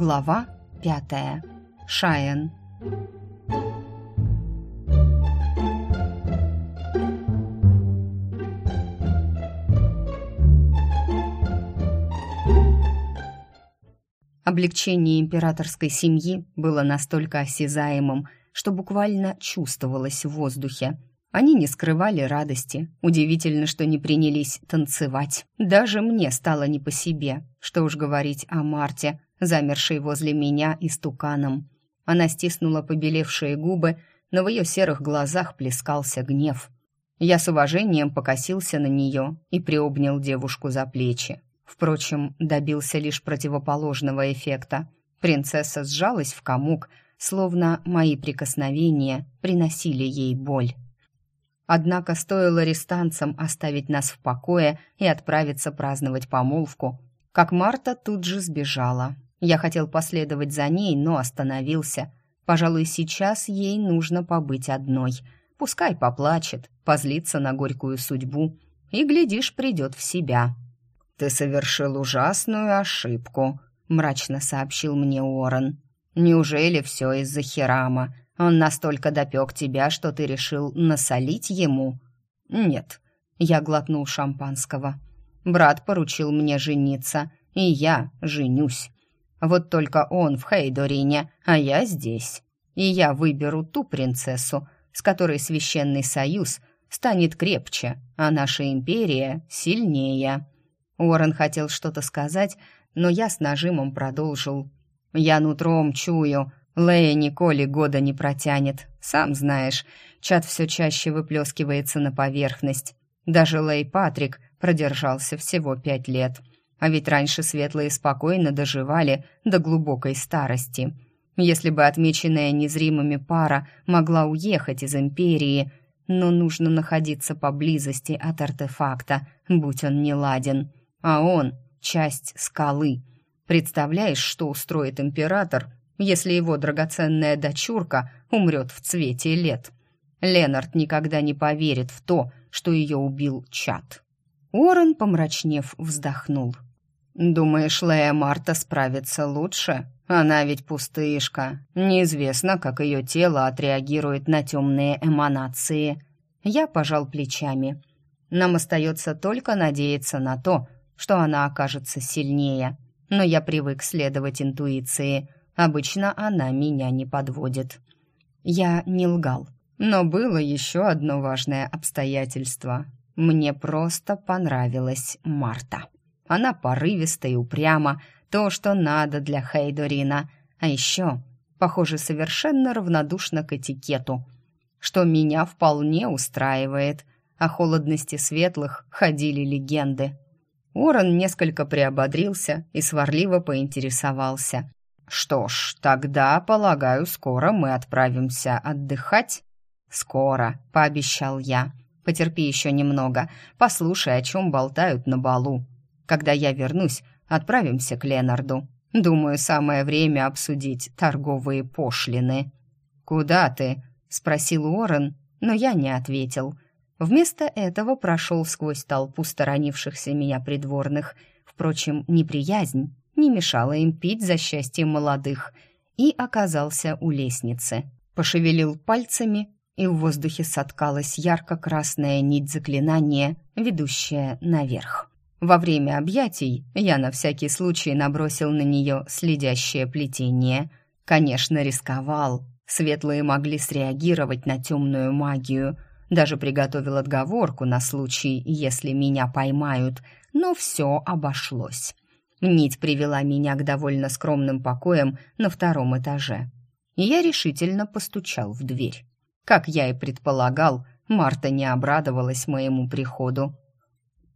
Глава пятая. Шаен. Облегчение императорской семьи было настолько осязаемым, что буквально чувствовалось в воздухе. Они не скрывали радости. Удивительно, что не принялись танцевать. Даже мне стало не по себе. Что уж говорить о Марте, замершей возле меня истуканом. Она стиснула побелевшие губы, но в ее серых глазах плескался гнев. Я с уважением покосился на нее и приобнял девушку за плечи. Впрочем, добился лишь противоположного эффекта. Принцесса сжалась в комок, словно мои прикосновения приносили ей боль. Однако стоило рестанцам оставить нас в покое и отправиться праздновать помолвку, как Марта тут же сбежала. Я хотел последовать за ней, но остановился. Пожалуй, сейчас ей нужно побыть одной. Пускай поплачет, позлится на горькую судьбу и, глядишь, придет в себя. «Ты совершил ужасную ошибку», — мрачно сообщил мне Уоррен. «Неужели все из-за Хирама? Он настолько допек тебя, что ты решил насолить ему?» «Нет», — я глотнул шампанского. «Брат поручил мне жениться, и я женюсь. Вот только он в Хейдорине, а я здесь. И я выберу ту принцессу, с которой священный союз станет крепче, а наша империя сильнее». Уоррен хотел что-то сказать, но я с нажимом продолжил. «Я нутром чую, Лея Николи года не протянет. Сам знаешь, чат все чаще выплескивается на поверхность. Даже Лей Патрик продержался всего пять лет. А ведь раньше светлые спокойно доживали до глубокой старости. Если бы отмеченная незримыми пара могла уехать из Империи, но нужно находиться поблизости от артефакта, будь он не ладен. А он — часть скалы. Представляешь, что устроит император — если его драгоценная дочурка умрет в цвете лет. Ленард никогда не поверит в то, что ее убил Чат. Уоррен, помрачнев, вздохнул. «Думаешь, Лея Марта справится лучше? Она ведь пустышка. Неизвестно, как ее тело отреагирует на темные эманации». Я пожал плечами. Нам остается только надеяться на то, что она окажется сильнее. Но я привык следовать интуиции – Обычно она меня не подводит. Я не лгал. Но было еще одно важное обстоятельство. Мне просто понравилась Марта. Она порывиста и упряма, то, что надо для Хейдорина. А еще, похоже, совершенно равнодушна к этикету, что меня вполне устраивает. О холодности светлых ходили легенды. Уоррен несколько приободрился и сварливо поинтересовался. «Что ж, тогда, полагаю, скоро мы отправимся отдыхать?» «Скоро», — пообещал я. «Потерпи еще немного, послушай, о чем болтают на балу. Когда я вернусь, отправимся к Ленарду. Думаю, самое время обсудить торговые пошлины». «Куда ты?» — спросил Уоррен, но я не ответил. Вместо этого прошел сквозь толпу сторонившихся меня придворных. Впрочем, неприязнь не мешало им пить за счастье молодых, и оказался у лестницы. Пошевелил пальцами, и в воздухе соткалась ярко-красная нить заклинания, ведущая наверх. Во время объятий я на всякий случай набросил на нее следящее плетение. Конечно, рисковал. Светлые могли среагировать на темную магию. Даже приготовил отговорку на случай, если меня поймают. Но все обошлось. Нить привела меня к довольно скромным покоям на втором этаже. И я решительно постучал в дверь. Как я и предполагал, Марта не обрадовалась моему приходу.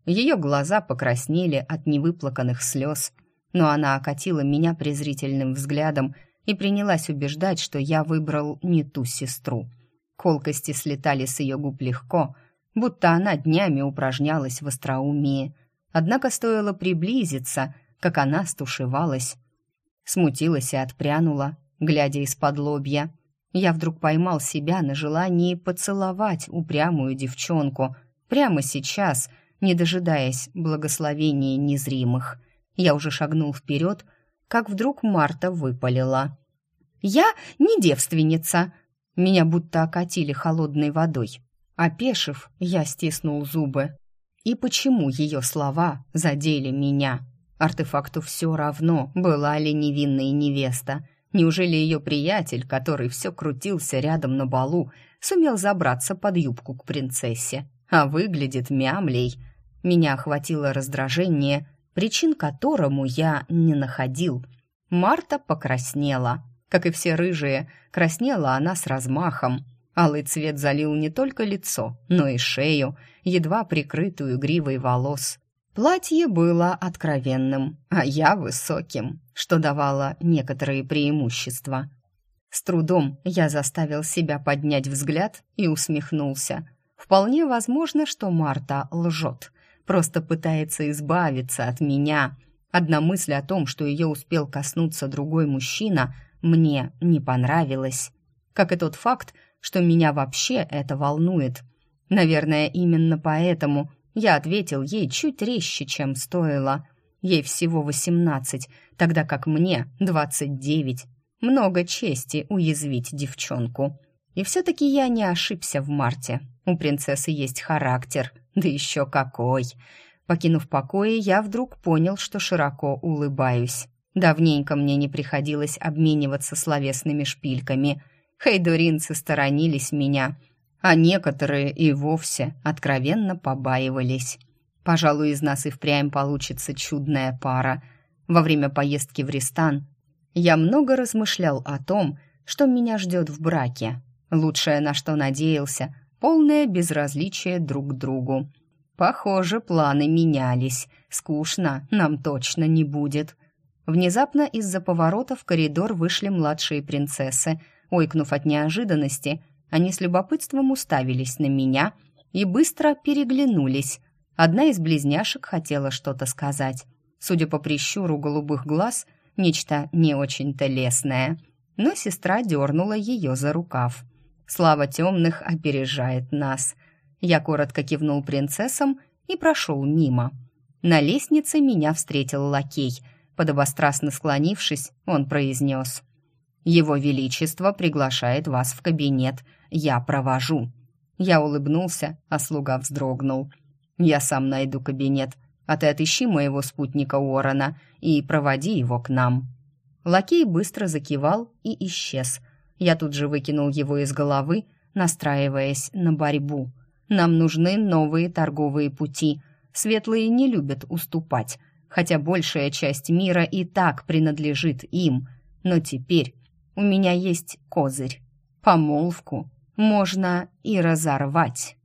Ее глаза покраснели от невыплаканных слез, но она окатила меня презрительным взглядом и принялась убеждать, что я выбрал не ту сестру. Колкости слетали с ее губ легко, будто она днями упражнялась в остроумии. Однако стоило приблизиться, как она стушевалась. Смутилась и отпрянула, глядя из-под лобья. Я вдруг поймал себя на желании поцеловать упрямую девчонку прямо сейчас, не дожидаясь благословения незримых. Я уже шагнул вперед, как вдруг Марта выпалила. «Я не девственница!» Меня будто окатили холодной водой. Опешив, я стиснул зубы. И почему ее слова задели меня? Артефакту все равно, была ли невинная невеста. Неужели ее приятель, который все крутился рядом на балу, сумел забраться под юбку к принцессе? А выглядит мямлей. Меня охватило раздражение, причин которому я не находил. Марта покраснела. Как и все рыжие, краснела она с размахом. Алый цвет залил не только лицо, но и шею, едва прикрытую гривой волос. Платье было откровенным, а я высоким, что давало некоторые преимущества. С трудом я заставил себя поднять взгляд и усмехнулся. Вполне возможно, что Марта лжет, просто пытается избавиться от меня. Одна мысль о том, что ее успел коснуться другой мужчина, мне не понравилась. Как и тот факт, что меня вообще это волнует. Наверное, именно поэтому я ответил ей чуть резче, чем стоило. Ей всего восемнадцать, тогда как мне двадцать девять. Много чести уязвить девчонку. И все-таки я не ошибся в марте. У принцессы есть характер, да еще какой. Покинув покои, я вдруг понял, что широко улыбаюсь. Давненько мне не приходилось обмениваться словесными шпильками. Хейдуринцы сторонились меня — а некоторые и вовсе откровенно побаивались. Пожалуй, из нас и впрямь получится чудная пара. Во время поездки в Ристан я много размышлял о том, что меня ждет в браке. Лучшее, на что надеялся, полное безразличие друг к другу. Похоже, планы менялись. Скучно нам точно не будет. Внезапно из-за поворота в коридор вышли младшие принцессы. Ойкнув от неожиданности, они с любопытством уставились на меня и быстро переглянулись. Одна из близняшек хотела что-то сказать. Судя по прищуру голубых глаз, нечто не очень-то лесное. Но сестра дернула ее за рукав. Слава темных опережает нас. Я коротко кивнул принцессам и прошел мимо. На лестнице меня встретил лакей. Подобострастно склонившись, он произнес. «Его Величество приглашает вас в кабинет я провожу». Я улыбнулся, а слуга вздрогнул. «Я сам найду кабинет, а ты отыщи моего спутника Уоррена и проводи его к нам». Лакей быстро закивал и исчез. Я тут же выкинул его из головы, настраиваясь на борьбу. Нам нужны новые торговые пути. Светлые не любят уступать, хотя большая часть мира и так принадлежит им. Но теперь у меня есть козырь. Помолвку можно и разорвать.